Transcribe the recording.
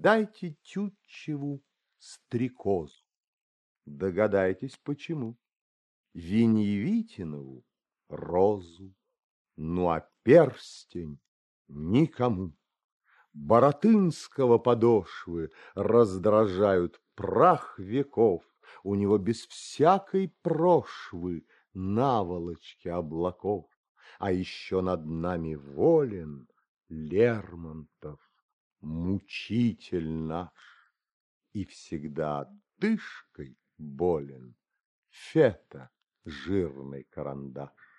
дайте Тютчеву стрекозу. Догадайтесь, почему. Веньевитинову розу, ну а перстень никому. Баратынского подошвы раздражают прах веков, у него без всякой прошвы наволочки облаков, а еще над нами волен Лермонтов, мучитель наш, и всегда дышкой болен Фета, жирный карандаш.